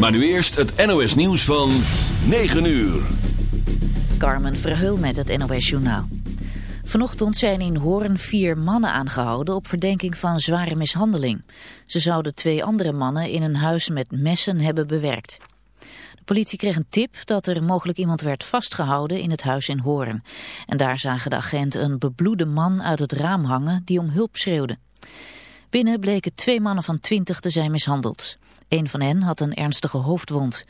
Maar nu eerst het NOS nieuws van 9 uur. Carmen Verheul met het NOS Journaal. Vanochtend zijn in Hoorn vier mannen aangehouden op verdenking van zware mishandeling. Ze zouden twee andere mannen in een huis met messen hebben bewerkt. De politie kreeg een tip dat er mogelijk iemand werd vastgehouden in het huis in Hoorn. En daar zagen de agenten een bebloede man uit het raam hangen die om hulp schreeuwde. Binnen bleken twee mannen van twintig te zijn mishandeld. Een van hen had een ernstige hoofdwond.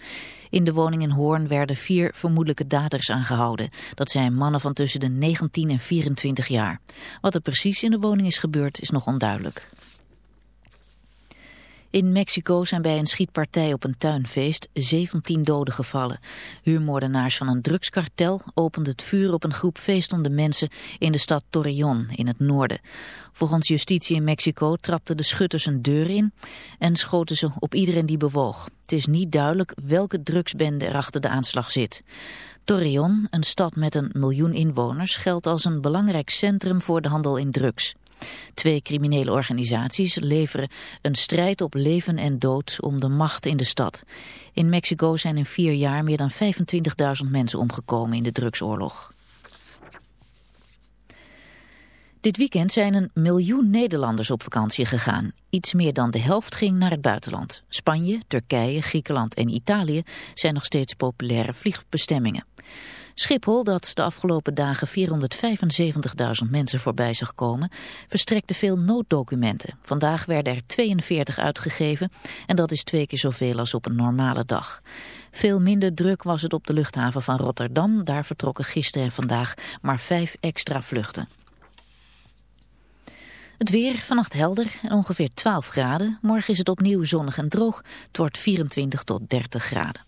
In de woning in Hoorn werden vier vermoedelijke daders aangehouden. Dat zijn mannen van tussen de 19 en 24 jaar. Wat er precies in de woning is gebeurd is nog onduidelijk. In Mexico zijn bij een schietpartij op een tuinfeest 17 doden gevallen. Huurmoordenaars van een drugskartel openden het vuur op een groep feestende mensen in de stad Torreon in het noorden. Volgens justitie in Mexico trapten de schutters een deur in en schoten ze op iedereen die bewoog. Het is niet duidelijk welke drugsbende er achter de aanslag zit. Torreon, een stad met een miljoen inwoners, geldt als een belangrijk centrum voor de handel in drugs. Twee criminele organisaties leveren een strijd op leven en dood om de macht in de stad. In Mexico zijn in vier jaar meer dan 25.000 mensen omgekomen in de drugsoorlog. Dit weekend zijn een miljoen Nederlanders op vakantie gegaan. Iets meer dan de helft ging naar het buitenland. Spanje, Turkije, Griekenland en Italië zijn nog steeds populaire vliegbestemmingen. Schiphol, dat de afgelopen dagen 475.000 mensen voorbij zag komen, verstrekte veel nooddocumenten. Vandaag werden er 42 uitgegeven en dat is twee keer zoveel als op een normale dag. Veel minder druk was het op de luchthaven van Rotterdam. Daar vertrokken gisteren en vandaag maar vijf extra vluchten. Het weer vannacht helder en ongeveer 12 graden. Morgen is het opnieuw zonnig en droog. Het wordt 24 tot 30 graden.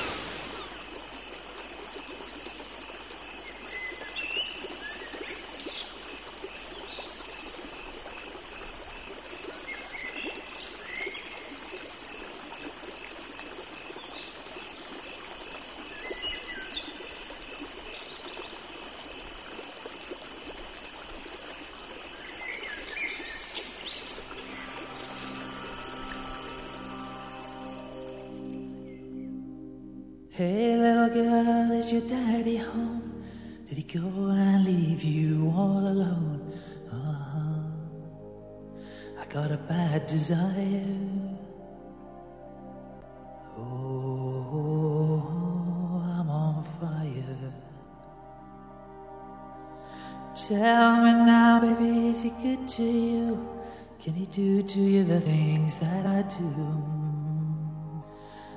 Your daddy home? Did he go and leave you all alone? Uh-huh. I got a bad desire. Oh, I'm on fire. Tell me now, baby, is he good to you? Can he do to you the things that I do?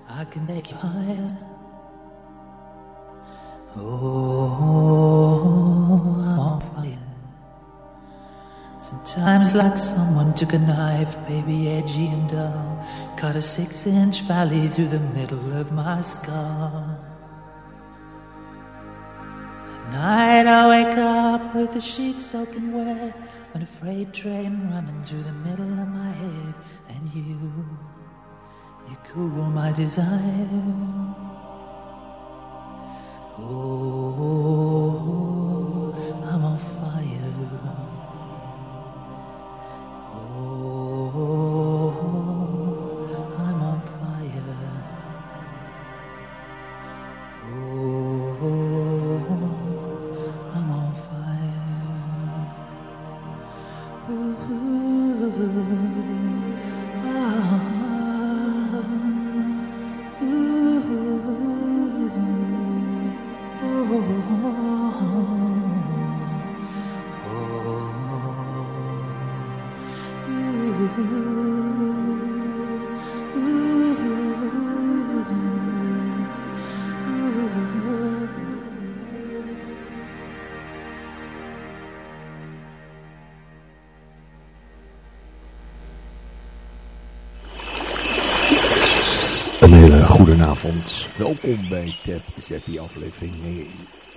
I can take you higher. Oh, I'm on fire. Sometimes, like someone took a knife, baby, edgy and dull, cut a six inch valley through the middle of my skull. At night, I wake up with the sheets soaking wet, and a freight train running through the middle of my head, and you, you cool my desire. Oh, oh, oh. Welkom bij Ted Zeppi aflevering,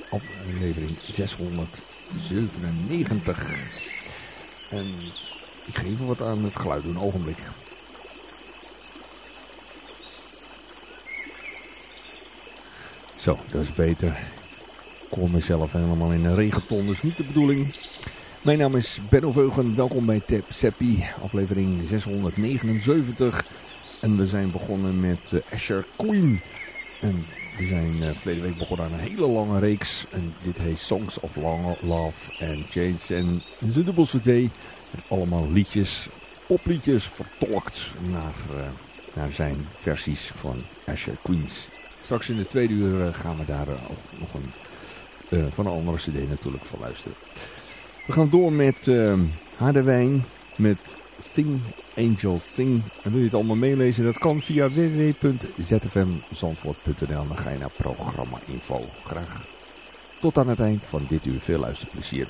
aflevering 697. En ik ga even wat aan het geluid doen, een ogenblik. Zo, dat is beter. Ik hoor mezelf helemaal in een regenton, dus niet de bedoeling. Mijn naam is Benno Veugen, welkom bij Tap Seppi, aflevering 679. En we zijn begonnen met uh, Asher Queen. En we zijn uh, verleden week begonnen aan een hele lange reeks. En dit heet Songs of Long Love and Change. En de dubbel CD allemaal liedjes, popliedjes vertolkt naar, uh, naar zijn versies van Asher Queens. Straks in de tweede uur gaan we daar ook nog een, van een andere cd natuurlijk van luisteren. We gaan door met Harderwijn, met Sing Angel Sing. En wil je het allemaal meelezen? Dat kan via www.zfmzandvoort.nl. Dan ga je naar programma info. Graag tot aan het eind van dit uur. Veel luisterplezier.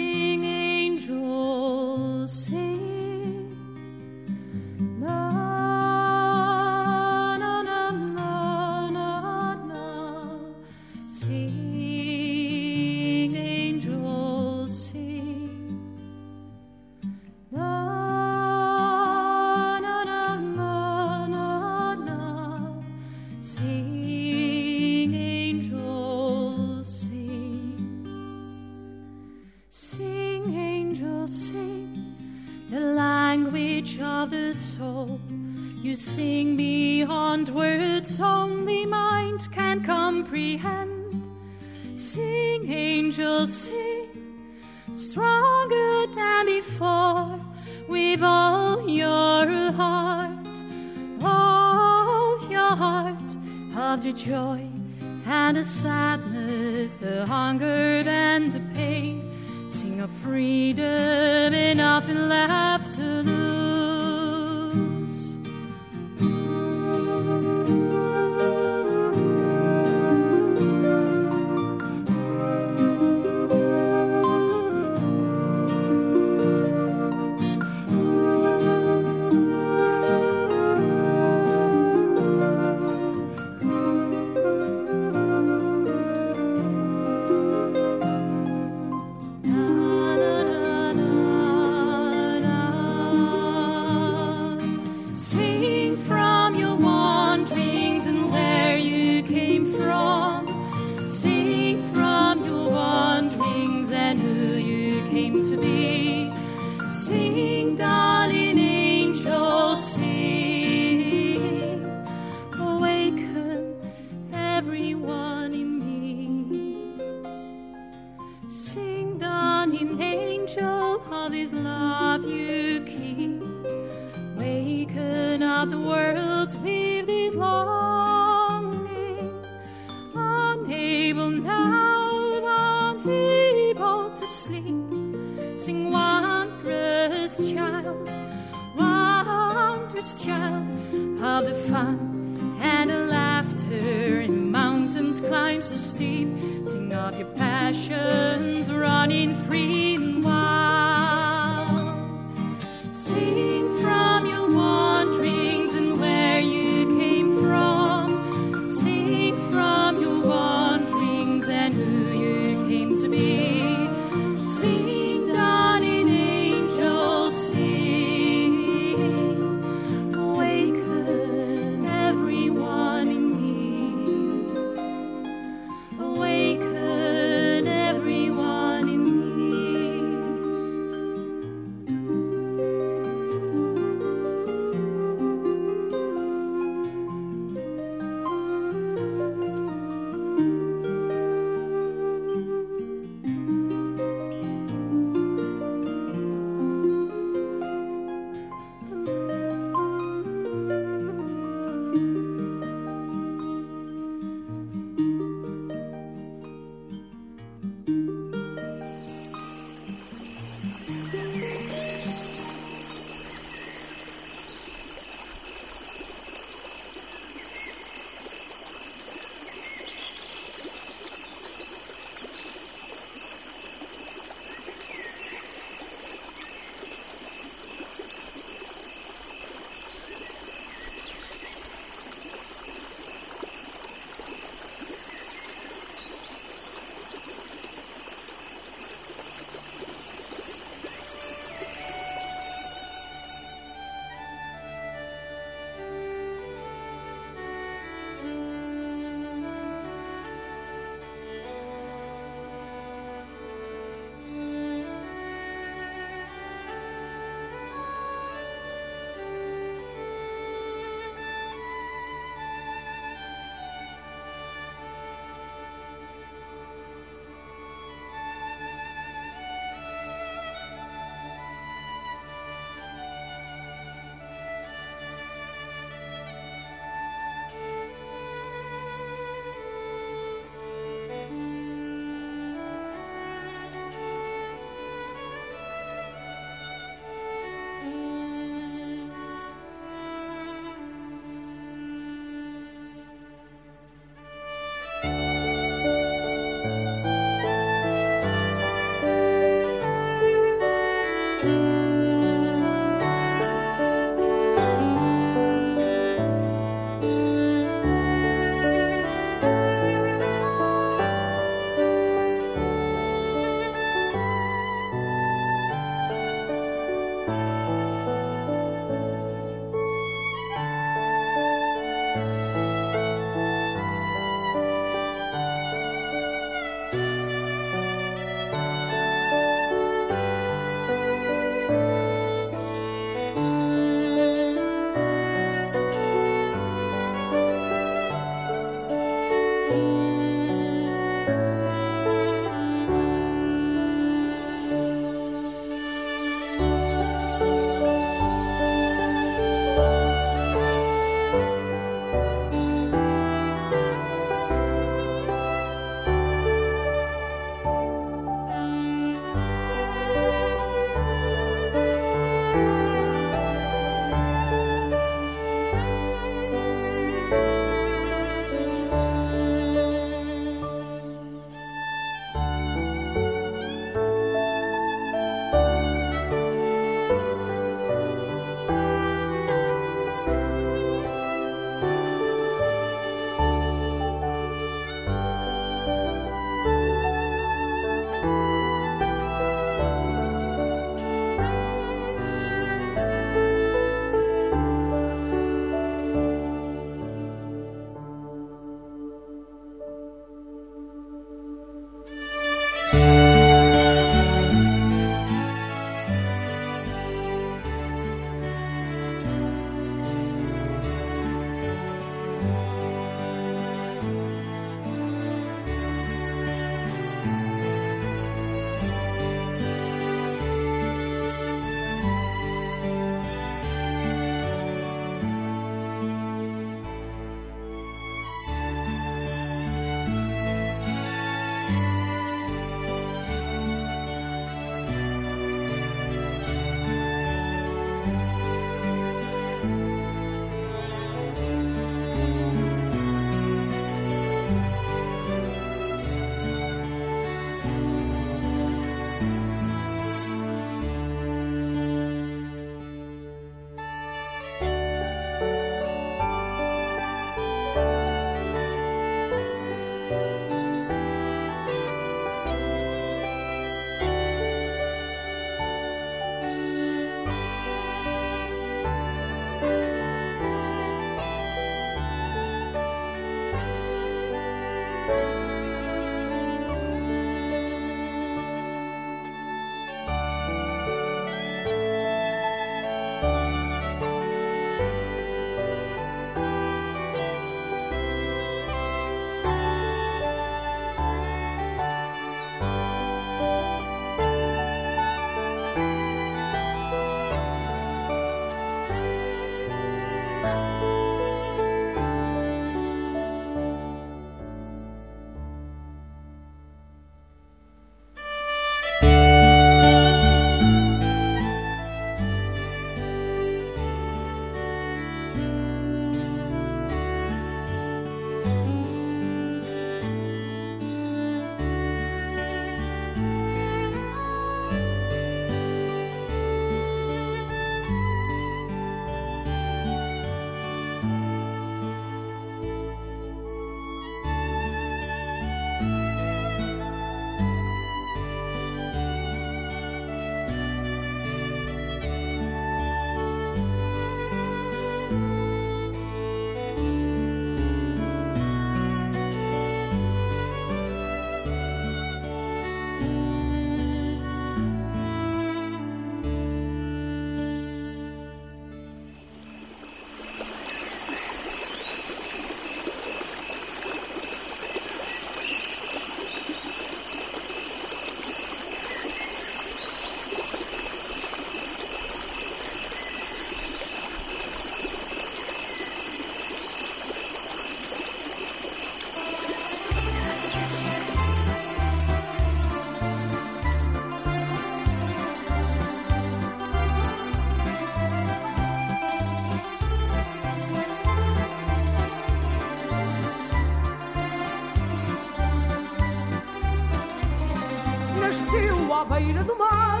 À beira do mar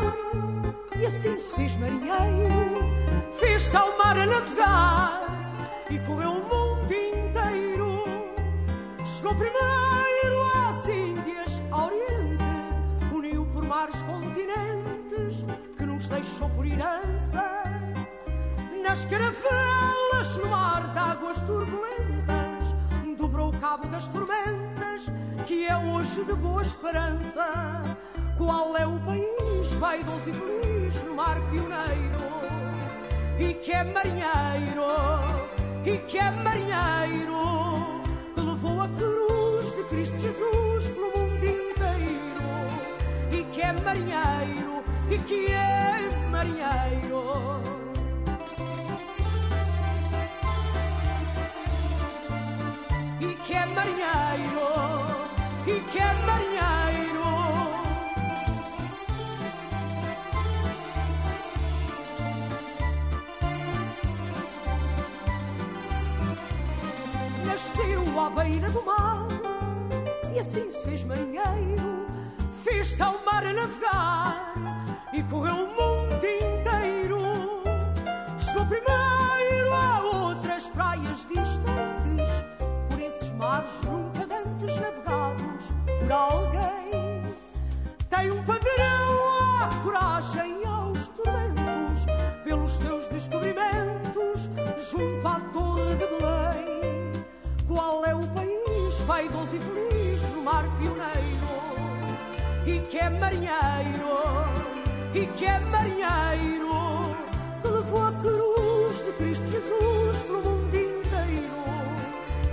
e assim se fez marinheiro. Fez-se ao mar a navegar e correu o mundo inteiro. Chegou primeiro às Índias, ao Oriente, uniu por mares continentes que nos deixou por herança. Nas caravelas, no mar de águas turbulentas, dobrou o cabo das tormentas, que é hoje de boa esperança. Qual o país vaidoso e feliz no mar pioneiro? E que é marinheiro, e que é marinheiro, que levou a cruz de Cristo Jesus pelo mundo inteiro. E que é marinheiro, e que é marinheiro. Beira do mar e assim se fez marinheiro. Fez-se ao mar a navegar e correu o mundo vaidoso e feliz no mar pioneiro? E que é marinheiro, e que é marinheiro, que levou a cruz de Cristo Jesus pelo mundo inteiro.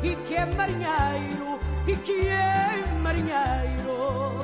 E que é marinheiro, e que é marinheiro.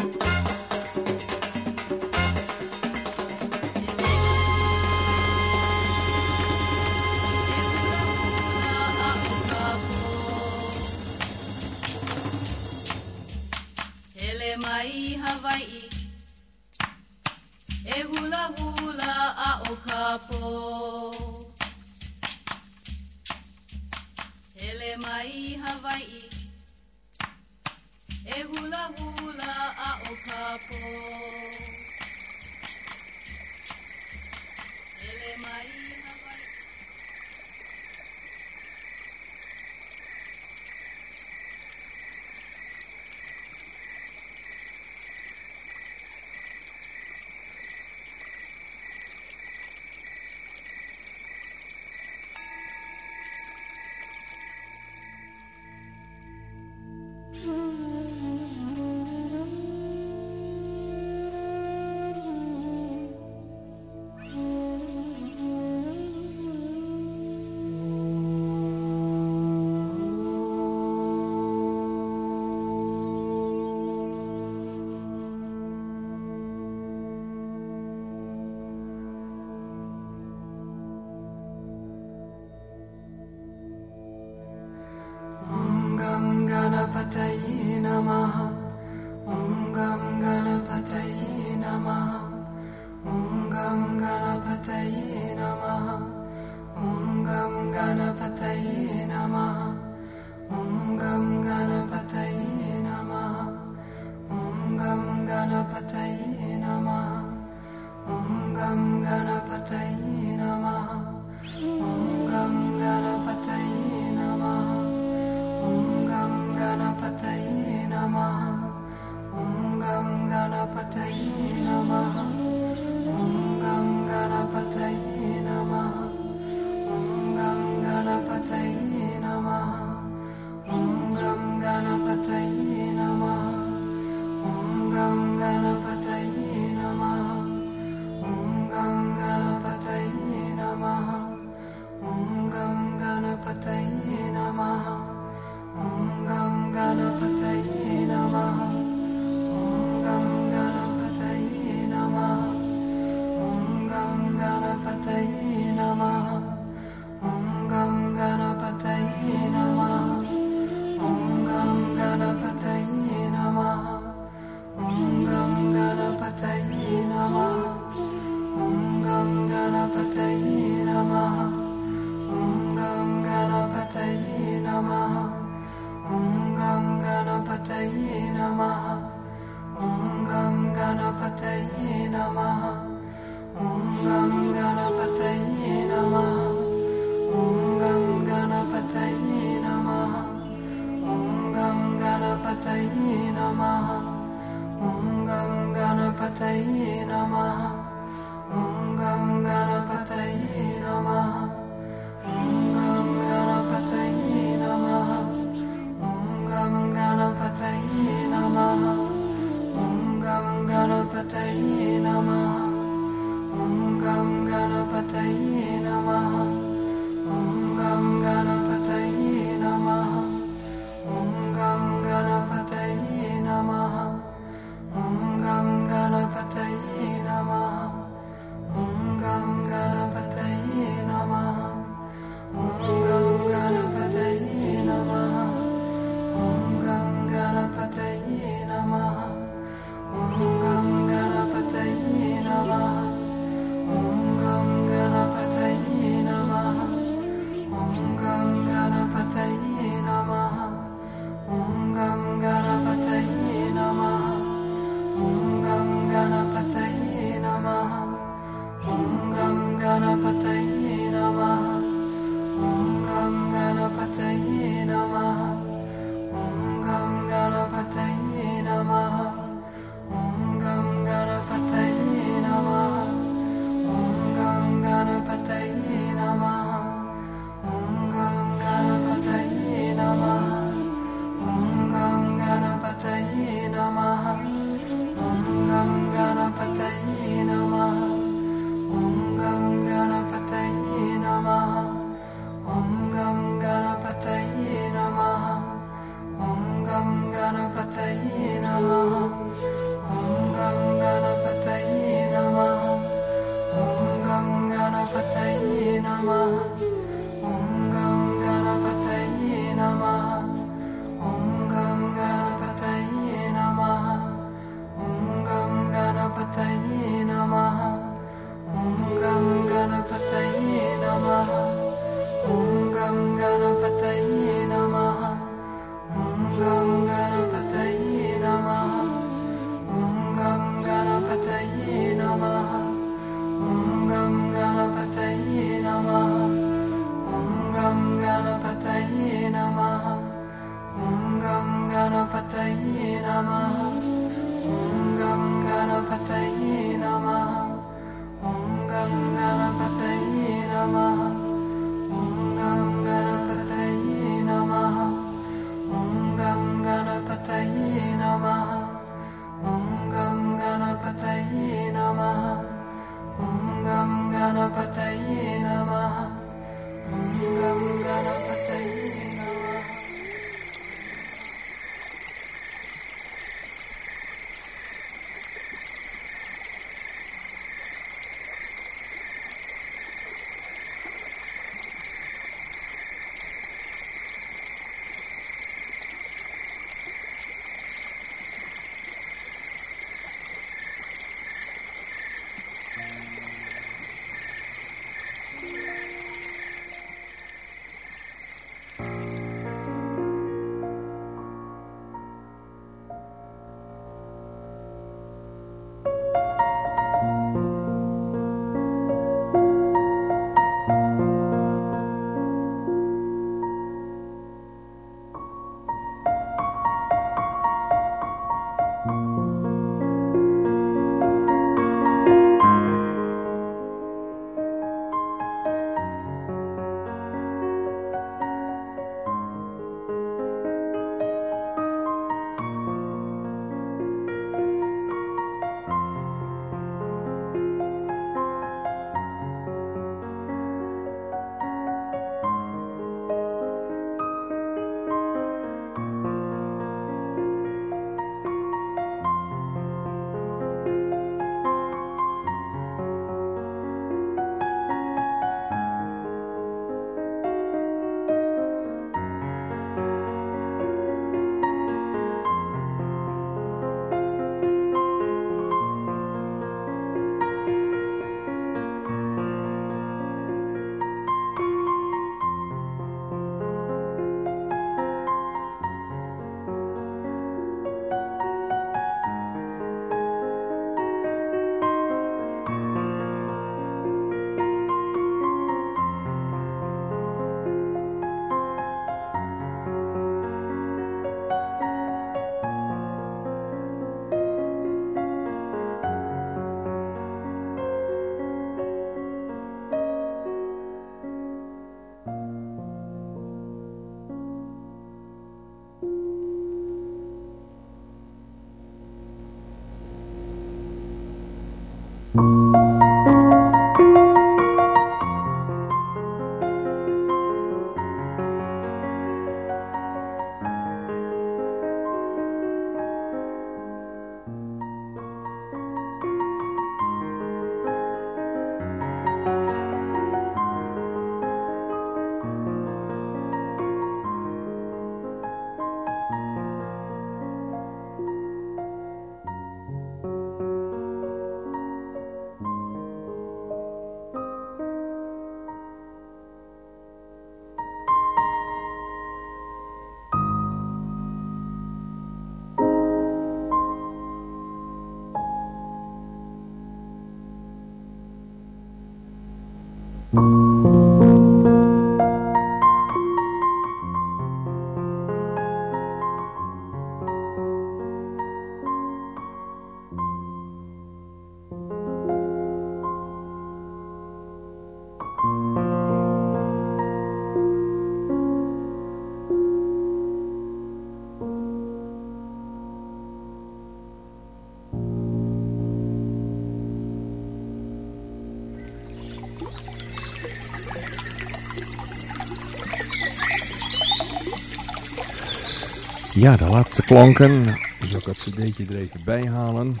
Ja, de laatste klanken. Zal ik het cd'tje er even bij halen.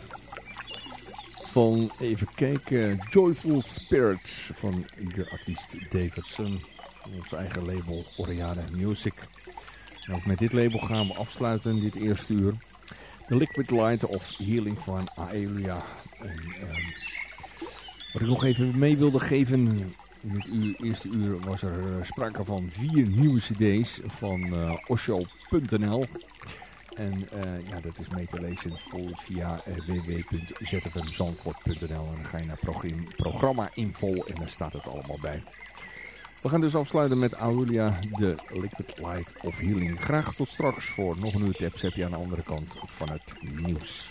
Van, even kijken, Joyful Spirit van de artiest Davidson. Ons eigen label Oriana Music. Ook met dit label gaan we afsluiten dit eerste uur. The Liquid Light of Healing van Aelia. En, ehm, wat ik nog even mee wilde geven... In het eerste uur was er eh, sprake van vier nieuwe cd's van eh Osho.nl. En eh, ja, dat is mee te lezen voor, via uh, www.zfmzandvoort.nl. En dan ga je naar progr- programma info en daar staat het allemaal bij. We gaan dus afsluiten met Aurelia, de Liquid Light of Healing. Graag tot straks voor nog een uur tips heb je aan de andere kant van het nieuws.